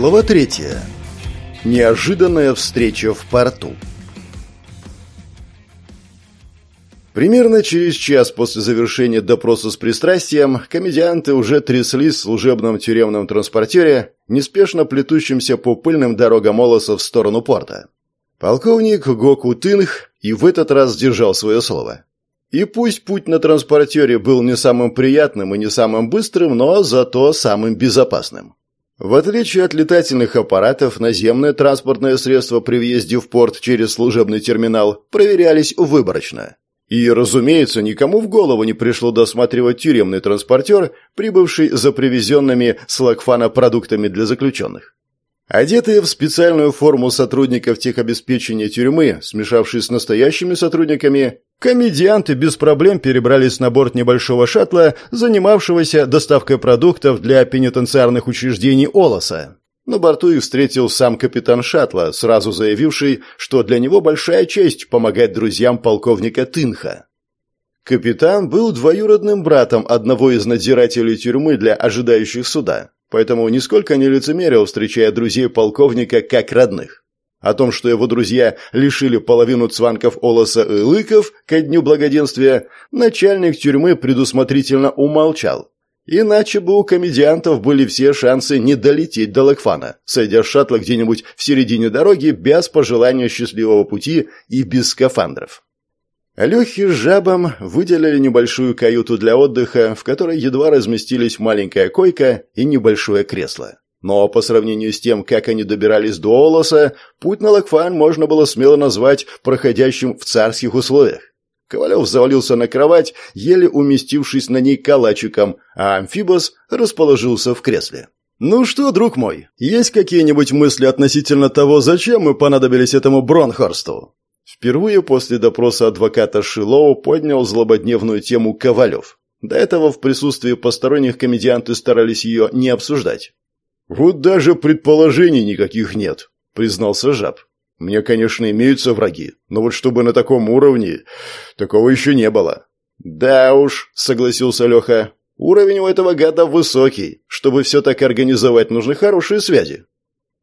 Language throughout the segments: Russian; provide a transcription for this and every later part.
Глава третья. Неожиданная встреча в порту. Примерно через час после завершения допроса с пристрастием комедианты уже тряслись в служебном тюремном транспортере, неспешно плетущимся по пыльным дорогам Олоса в сторону порта. Полковник Гоку Тынх и в этот раз сдержал свое слово. И пусть путь на транспортере был не самым приятным и не самым быстрым, но зато самым безопасным. В отличие от летательных аппаратов, наземные транспортные средства при въезде в порт через служебный терминал проверялись выборочно. И, разумеется, никому в голову не пришло досматривать тюремный транспортер, прибывший за привезенными с Лакфана продуктами для заключенных. Одетые в специальную форму сотрудников техобеспечения тюрьмы, смешавшись с настоящими сотрудниками, комедианты без проблем перебрались на борт небольшого шаттла, занимавшегося доставкой продуктов для пенитенциарных учреждений Олоса. На борту их встретил сам капитан шаттла, сразу заявивший, что для него большая честь помогать друзьям полковника Тынха. Капитан был двоюродным братом одного из надзирателей тюрьмы для ожидающих суда поэтому нисколько не лицемерил, встречая друзей полковника как родных. О том, что его друзья лишили половину цванков Олоса и Лыков ко дню благоденствия, начальник тюрьмы предусмотрительно умолчал. Иначе бы у комедиантов были все шансы не долететь до Лакфана, сойдя с шаттла где-нибудь в середине дороги без пожелания счастливого пути и без скафандров. Лехе с жабом выделили небольшую каюту для отдыха, в которой едва разместились маленькая койка и небольшое кресло. Но по сравнению с тем, как они добирались до Олоса, путь на Лакфан можно было смело назвать проходящим в царских условиях. Ковалев завалился на кровать, еле уместившись на ней калачиком, а амфибос расположился в кресле. «Ну что, друг мой, есть какие-нибудь мысли относительно того, зачем мы понадобились этому Бронхорсту?» Впервые после допроса адвоката Шилоу поднял злободневную тему Ковалев. До этого в присутствии посторонних комедианты старались ее не обсуждать. «Вот даже предположений никаких нет», — признался Жаб. «Мне, конечно, имеются враги, но вот чтобы на таком уровне, такого еще не было». «Да уж», — согласился Леха, — «уровень у этого гада высокий. Чтобы все так организовать, нужны хорошие связи.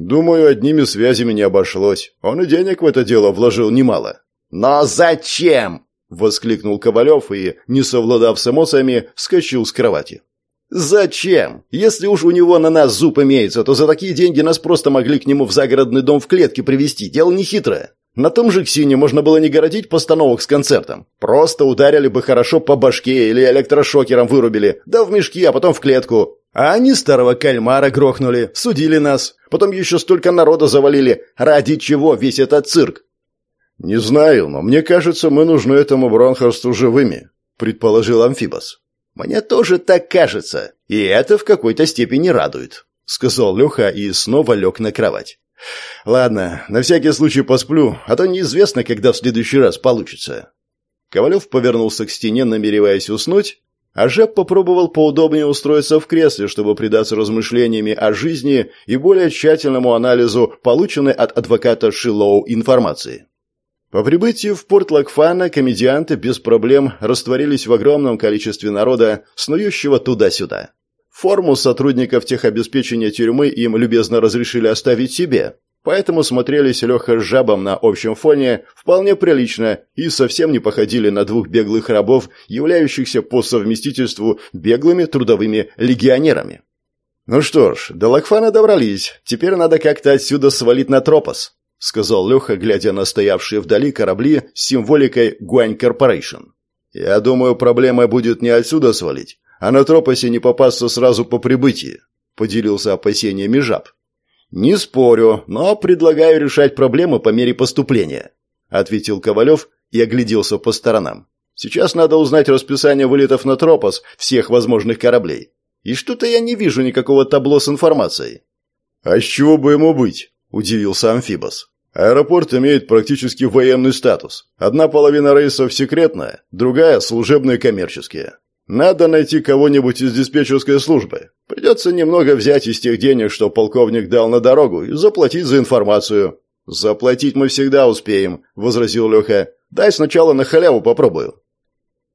Думаю, одними связями не обошлось. Он и денег в это дело вложил немало. Но зачем? воскликнул Ковалев и, не совладав с эмоциями, вскочил с кровати. «Зачем? Если уж у него на нас зуб имеется, то за такие деньги нас просто могли к нему в загородный дом в клетке привезти. Дело не хитрое. На том же Ксине можно было не городить постановок с концертом. Просто ударили бы хорошо по башке или электрошокером вырубили, да в мешки, а потом в клетку. А они старого кальмара грохнули, судили нас. Потом еще столько народа завалили. Ради чего весь этот цирк? Не знаю, но мне кажется, мы нужны этому Бронхорсту живыми, предположил Амфибос. Мне тоже так кажется, и это в какой-то степени радует, сказал Леха и снова лег на кровать. Ладно, на всякий случай посплю, а то неизвестно, когда в следующий раз получится. Ковалев повернулся к стене, намереваясь уснуть, а Жеб попробовал поудобнее устроиться в кресле, чтобы предаться размышлениями о жизни и более тщательному анализу полученной от адвоката Шилоу информации. По прибытии в порт Лакфана комедианты без проблем растворились в огромном количестве народа, снующего туда-сюда. Форму сотрудников техобеспечения тюрьмы им любезно разрешили оставить себе, Поэтому смотрелись Леха с жабом на общем фоне вполне прилично и совсем не походили на двух беглых рабов, являющихся по совместительству беглыми трудовыми легионерами. «Ну что ж, до Лакфана добрались. Теперь надо как-то отсюда свалить на Тропос», — сказал Леха, глядя на стоявшие вдали корабли с символикой Гуань Corporation. «Я думаю, проблема будет не отсюда свалить, а на Тропосе не попасться сразу по прибытии», — поделился опасениями жаб. «Не спорю, но предлагаю решать проблемы по мере поступления», ответил Ковалев и огляделся по сторонам. «Сейчас надо узнать расписание вылетов на Тропос всех возможных кораблей. И что-то я не вижу никакого табло с информацией». «А с чего бы ему быть?» – удивился Амфибос. «Аэропорт имеет практически военный статус. Одна половина рейсов секретная, другая – служебные коммерческие. Надо найти кого-нибудь из диспетчерской службы. Придется немного взять из тех денег, что полковник дал на дорогу, и заплатить за информацию. Заплатить мы всегда успеем, возразил Леха. Дай сначала на халяву попробую.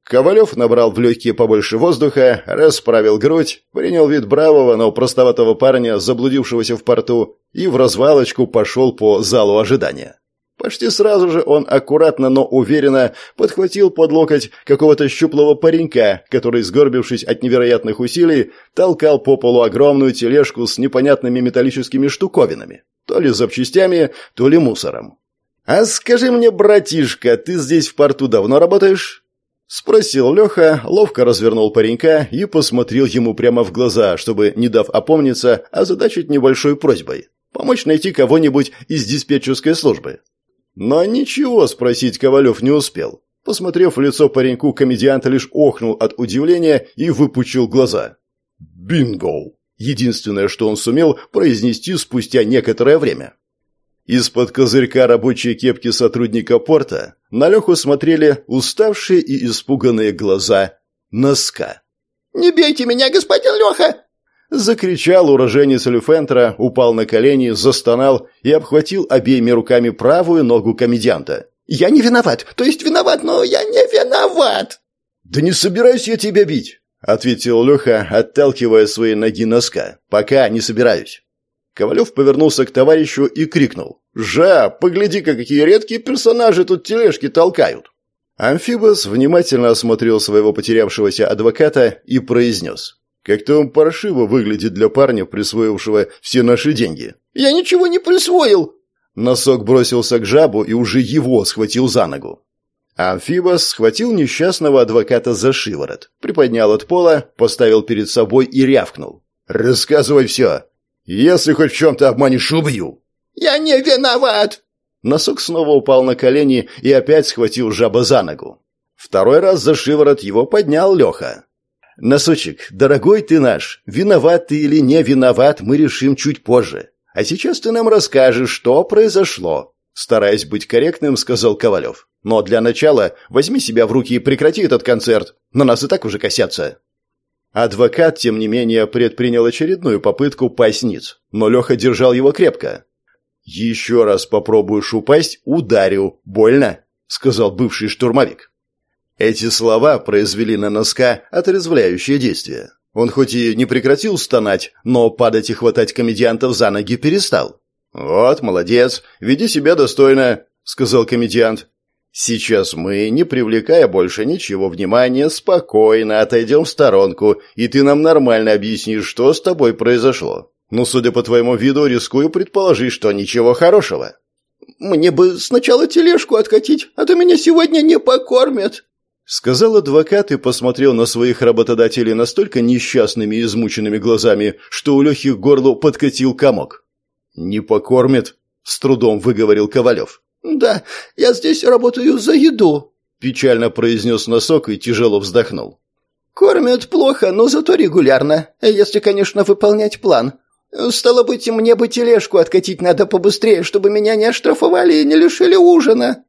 Ковалев набрал в легкие побольше воздуха, расправил грудь, принял вид бравого, но простоватого парня, заблудившегося в порту, и в развалочку пошел по залу ожидания. Почти сразу же он аккуратно, но уверенно подхватил под локоть какого-то щуплого паренька, который, сгорбившись от невероятных усилий, толкал по полу огромную тележку с непонятными металлическими штуковинами, то ли запчастями, то ли мусором. «А скажи мне, братишка, ты здесь в порту давно работаешь?» Спросил Леха, ловко развернул паренька и посмотрел ему прямо в глаза, чтобы, не дав опомниться, озадачить небольшой просьбой. Помочь найти кого-нибудь из диспетчерской службы. Но ничего спросить Ковалев не успел. Посмотрев в лицо пареньку, комедиант лишь охнул от удивления и выпучил глаза. «Бинго!» Единственное, что он сумел произнести спустя некоторое время. Из-под козырька рабочей кепки сотрудника порта на Леху смотрели уставшие и испуганные глаза носка. «Не бейте меня, господин Леха!» Закричал уроженец Люфентра, упал на колени, застонал и обхватил обеими руками правую ногу комедианта. «Я не виноват, то есть виноват, но я не виноват!» «Да не собираюсь я тебя бить!» — ответил Леха, отталкивая свои ноги носка. «Пока не собираюсь». Ковалев повернулся к товарищу и крикнул. «Жа, погляди-ка, какие редкие персонажи тут тележки толкают!» Амфибос внимательно осмотрел своего потерявшегося адвоката и произнес. Как-то он паршиво выглядит для парня, присвоившего все наши деньги. «Я ничего не присвоил!» Носок бросился к жабу и уже его схватил за ногу. Амфибос схватил несчастного адвоката за шиворот, приподнял от пола, поставил перед собой и рявкнул. «Рассказывай все! Если хоть в чем-то обманешь, убью!» «Я не виноват!» Носок снова упал на колени и опять схватил жаба за ногу. Второй раз за шиворот его поднял Леха. «Носочек, дорогой ты наш, виноват ты или не виноват, мы решим чуть позже. А сейчас ты нам расскажешь, что произошло». Стараясь быть корректным, сказал Ковалев. «Но для начала возьми себя в руки и прекрати этот концерт. На нас и так уже косятся». Адвокат, тем не менее, предпринял очередную попытку пасть но Леха держал его крепко. «Еще раз попробуешь упасть, ударю. Больно?» — сказал бывший штурмовик. Эти слова произвели на носка отрезвляющее действие. Он хоть и не прекратил стонать, но падать и хватать комедиантов за ноги перестал. «Вот, молодец, веди себя достойно», — сказал комедиант. «Сейчас мы, не привлекая больше ничего внимания, спокойно отойдем в сторонку, и ты нам нормально объяснишь, что с тобой произошло. Ну, судя по твоему виду, рискую предположить, что ничего хорошего». «Мне бы сначала тележку откатить, а то меня сегодня не покормят», Сказал адвокат и посмотрел на своих работодателей настолько несчастными и измученными глазами, что у Лехи к горлу подкатил комок. «Не покормит?» – с трудом выговорил Ковалев. «Да, я здесь работаю за еду», – печально произнес носок и тяжело вздохнул. «Кормят плохо, но зато регулярно, если, конечно, выполнять план. Стало быть, мне бы тележку откатить надо побыстрее, чтобы меня не оштрафовали и не лишили ужина».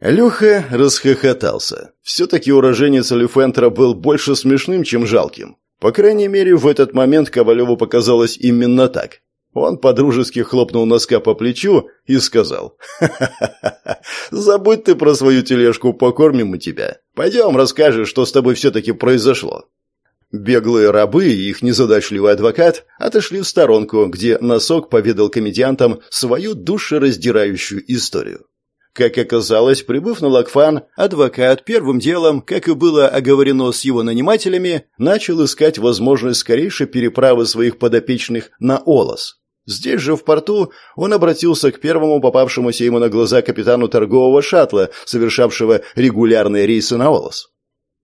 Леха расхохотался. Все-таки уроженец Люфентра был больше смешным, чем жалким. По крайней мере, в этот момент Ковалеву показалось именно так. Он подружески хлопнул носка по плечу и сказал, «Ха-ха-ха, забудь ты про свою тележку, покормим мы тебя. Пойдем, расскажешь, что с тобой все-таки произошло». Беглые рабы и их незадачливый адвокат отошли в сторонку, где носок поведал комедиантам свою душераздирающую историю. Как оказалось, прибыв на Лакфан, адвокат первым делом, как и было оговорено с его нанимателями, начал искать возможность скорейшей переправы своих подопечных на Олос. Здесь же, в порту, он обратился к первому попавшемуся ему на глаза капитану торгового шаттла, совершавшего регулярные рейсы на Олос.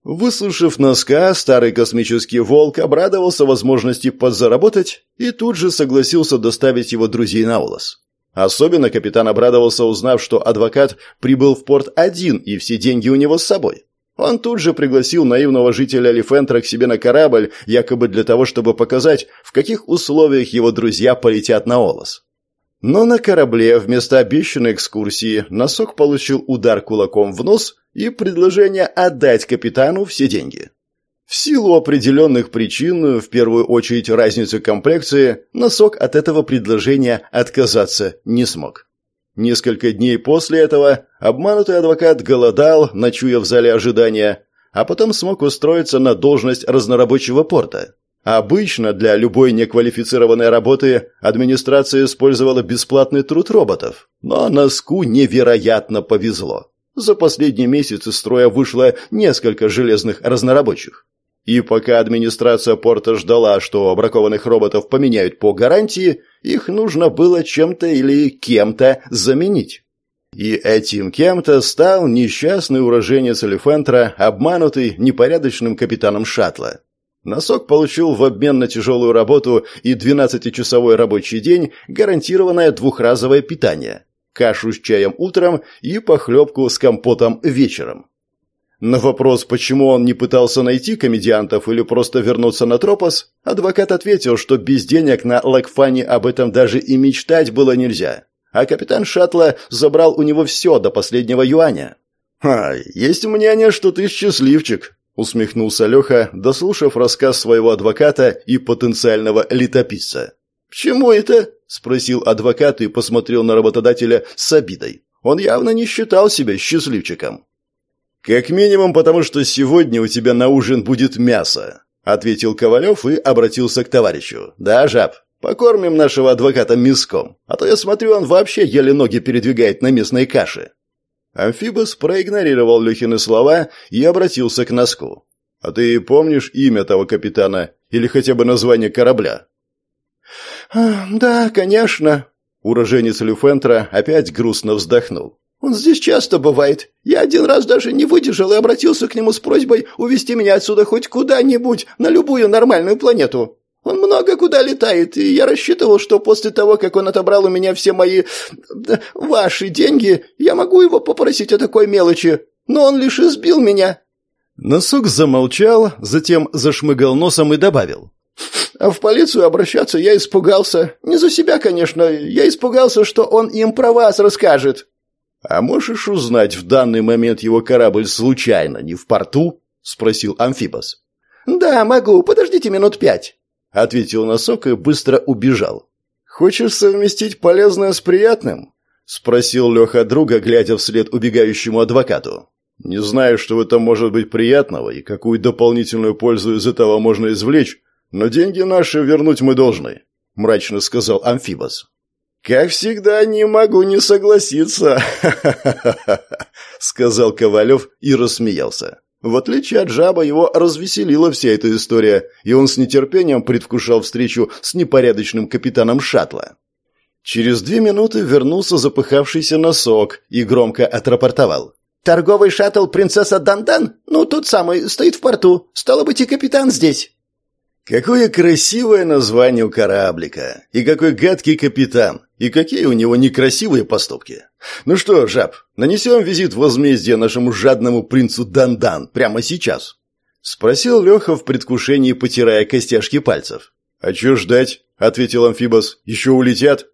Выслушав носка, старый космический волк обрадовался возможности подзаработать и тут же согласился доставить его друзей на Олос. Особенно капитан обрадовался, узнав, что адвокат прибыл в порт один и все деньги у него с собой. Он тут же пригласил наивного жителя Лифентра к себе на корабль, якобы для того, чтобы показать, в каких условиях его друзья полетят на Олос. Но на корабле вместо обещанной экскурсии носок получил удар кулаком в нос и предложение отдать капитану все деньги. В силу определенных причин, в первую очередь разницы комплекции, носок от этого предложения отказаться не смог. Несколько дней после этого обманутый адвокат голодал, ночуя в зале ожидания, а потом смог устроиться на должность разнорабочего порта. Обычно для любой неквалифицированной работы администрация использовала бесплатный труд роботов, но Носку невероятно повезло. За последний месяц из строя вышло несколько железных разнорабочих. И пока администрация порта ждала, что бракованных роботов поменяют по гарантии, их нужно было чем-то или кем-то заменить. И этим кем-то стал несчастный уроженец Элефантра, обманутый непорядочным капитаном шаттла. Носок получил в обмен на тяжелую работу и 12-часовой рабочий день гарантированное двухразовое питание, кашу с чаем утром и похлебку с компотом вечером. На вопрос, почему он не пытался найти комедиантов или просто вернуться на Тропос, адвокат ответил, что без денег на Лакфане об этом даже и мечтать было нельзя. А капитан Шаттла забрал у него все до последнего юаня. «А, есть мнение, что ты счастливчик», — усмехнулся Леха, дослушав рассказ своего адвоката и потенциального летописца. «Почему это?» — спросил адвокат и посмотрел на работодателя с обидой. Он явно не считал себя счастливчиком. «Как минимум потому, что сегодня у тебя на ужин будет мясо», — ответил Ковалев и обратился к товарищу. «Да, жаб, покормим нашего адвоката мяском, а то я смотрю, он вообще еле ноги передвигает на местной каше». Амфибос проигнорировал Лехины слова и обратился к носку. «А ты помнишь имя того капитана или хотя бы название корабля?» «Да, конечно». Уроженец Люфентра опять грустно вздохнул. Он здесь часто бывает. Я один раз даже не выдержал и обратился к нему с просьбой увезти меня отсюда хоть куда-нибудь, на любую нормальную планету. Он много куда летает, и я рассчитывал, что после того, как он отобрал у меня все мои... ваши деньги, я могу его попросить о такой мелочи. Но он лишь избил меня». Носок замолчал, затем зашмыгал носом и добавил. А в полицию обращаться я испугался. Не за себя, конечно. Я испугался, что он им про вас расскажет. «А можешь узнать, в данный момент его корабль случайно не в порту?» — спросил Амфибос. «Да, могу. Подождите минут пять», — ответил носок и быстро убежал. «Хочешь совместить полезное с приятным?» — спросил Леха друга, глядя вслед убегающему адвокату. «Не знаю, что в этом может быть приятного и какую дополнительную пользу из этого можно извлечь, но деньги наши вернуть мы должны», — мрачно сказал Амфибос. «Как всегда, не могу не согласиться», — сказал Ковалев и рассмеялся. В отличие от жаба, его развеселила вся эта история, и он с нетерпением предвкушал встречу с непорядочным капитаном шаттла. Через две минуты вернулся запыхавшийся носок и громко отрапортовал. «Торговый шаттл «Принцесса Дандан»? Ну, тот самый, стоит в порту. Стало быть, и капитан здесь». Какое красивое название у кораблика! И какой гадкий капитан! И какие у него некрасивые поступки! Ну что, жаб, нанесем визит возмездия нашему жадному принцу Дандан прямо сейчас?» Спросил Леха в предвкушении, потирая костяшки пальцев. «А чё ждать?» — ответил Амфибос. «Еще улетят?»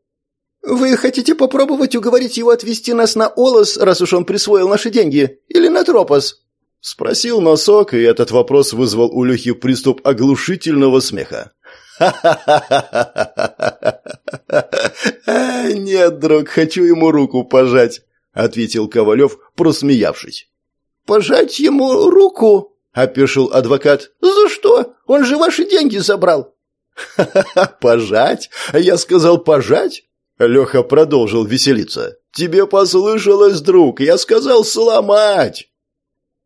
«Вы хотите попробовать уговорить его отвезти нас на Олос, раз уж он присвоил наши деньги? Или на Тропос?» Спросил носок, и этот вопрос вызвал у Лехи приступ оглушительного смеха. «Нет, друг, хочу ему руку пожать», — ответил Ковалев, просмеявшись. «Пожать ему руку?» — опешил адвокат. «За что? Он же ваши деньги забрал». «Ха-ха-ха, пожать? Я сказал пожать?» Леха продолжил веселиться. «Тебе послышалось, друг, я сказал сломать!»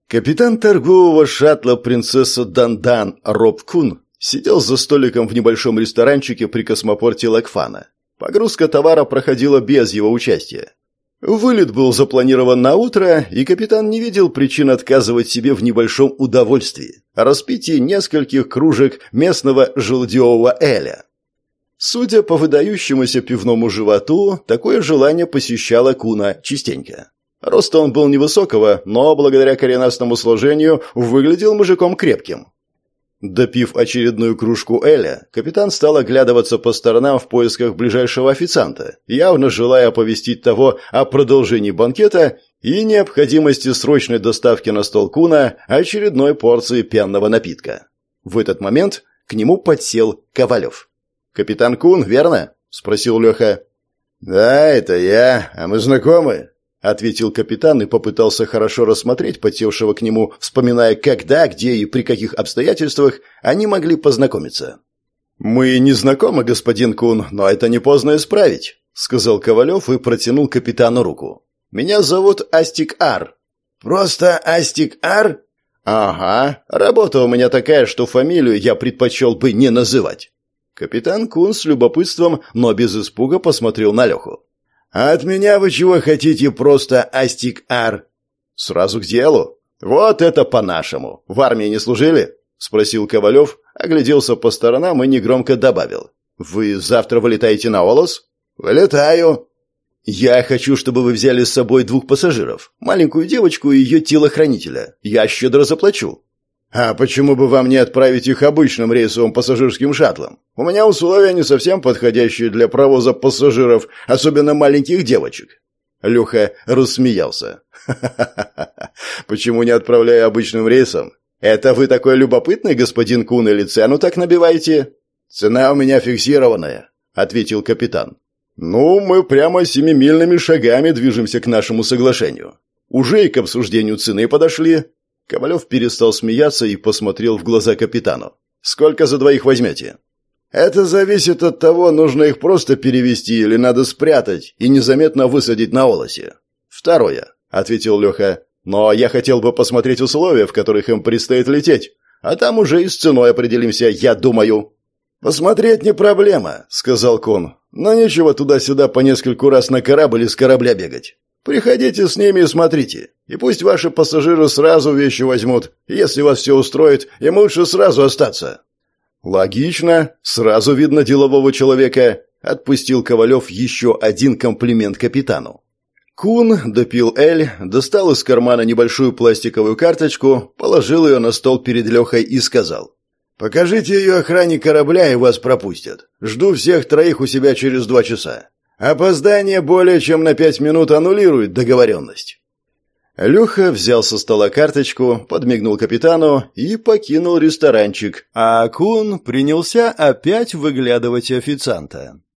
Капитан торгового шаттла принцесса Дандан Роб Кун сидел за столиком в небольшом ресторанчике при космопорте Лакфана. Погрузка товара проходила без его участия. Вылет был запланирован на утро, и капитан не видел причин отказывать себе в небольшом удовольствии – распитии нескольких кружек местного желдевого эля. Судя по выдающемуся пивному животу, такое желание посещало Куна частенько. Роста он был невысокого, но благодаря коренастому сложению выглядел мужиком крепким. Допив очередную кружку Эля, капитан стал оглядываться по сторонам в поисках ближайшего официанта, явно желая оповестить того о продолжении банкета и необходимости срочной доставки на стол Куна очередной порции пенного напитка. В этот момент к нему подсел Ковалев. «Капитан Кун, верно?» – спросил Леха. «Да, это я. А мы знакомы?» Ответил капитан и попытался хорошо рассмотреть потевшего к нему, вспоминая, когда, где и при каких обстоятельствах они могли познакомиться. «Мы не знакомы, господин Кун, но это не поздно исправить», — сказал Ковалев и протянул капитану руку. «Меня зовут Астик Ар». «Просто Астик Ар?» «Ага. Работа у меня такая, что фамилию я предпочел бы не называть». Капитан Кун с любопытством, но без испуга посмотрел на Леху. «А от меня вы чего хотите просто, Астик Ар?» «Сразу к делу. Вот это по-нашему. В армии не служили?» — спросил Ковалев, огляделся по сторонам и негромко добавил. «Вы завтра вылетаете на Олос?» «Вылетаю». «Я хочу, чтобы вы взяли с собой двух пассажиров. Маленькую девочку и ее телохранителя. Я щедро заплачу». «А почему бы вам не отправить их обычным рейсовым пассажирским шаттлом? У меня условия не совсем подходящие для провоза пассажиров, особенно маленьких девочек». Леха рассмеялся. «Ха-ха-ха! Почему не отправляю обычным рейсом? Это вы такой любопытный, господин Кун, или цену так набиваете?» «Цена у меня фиксированная», — ответил капитан. «Ну, мы прямо семимильными шагами движемся к нашему соглашению. Уже и к обсуждению цены подошли. Ковалев перестал смеяться и посмотрел в глаза капитану. «Сколько за двоих возьмете?» «Это зависит от того, нужно их просто перевести или надо спрятать и незаметно высадить на олосе». «Второе», — ответил Леха. «Но я хотел бы посмотреть условия, в которых им предстоит лететь. А там уже и с ценой определимся, я думаю». «Посмотреть не проблема», — сказал Кон. «Но нечего туда-сюда по нескольку раз на корабль из корабля бегать. Приходите с ними и смотрите. И пусть ваши пассажиры сразу вещи возьмут. Если вас все устроит, им лучше сразу остаться». «Логично. Сразу видно делового человека», — отпустил Ковалев еще один комплимент капитану. Кун допил Эль, достал из кармана небольшую пластиковую карточку, положил ее на стол перед Лехой и сказал. «Покажите ее охране корабля, и вас пропустят. Жду всех троих у себя через два часа. Опоздание более чем на пять минут аннулирует договоренность». Леха взял со стола карточку, подмигнул капитану и покинул ресторанчик, а Кун принялся опять выглядывать официанта.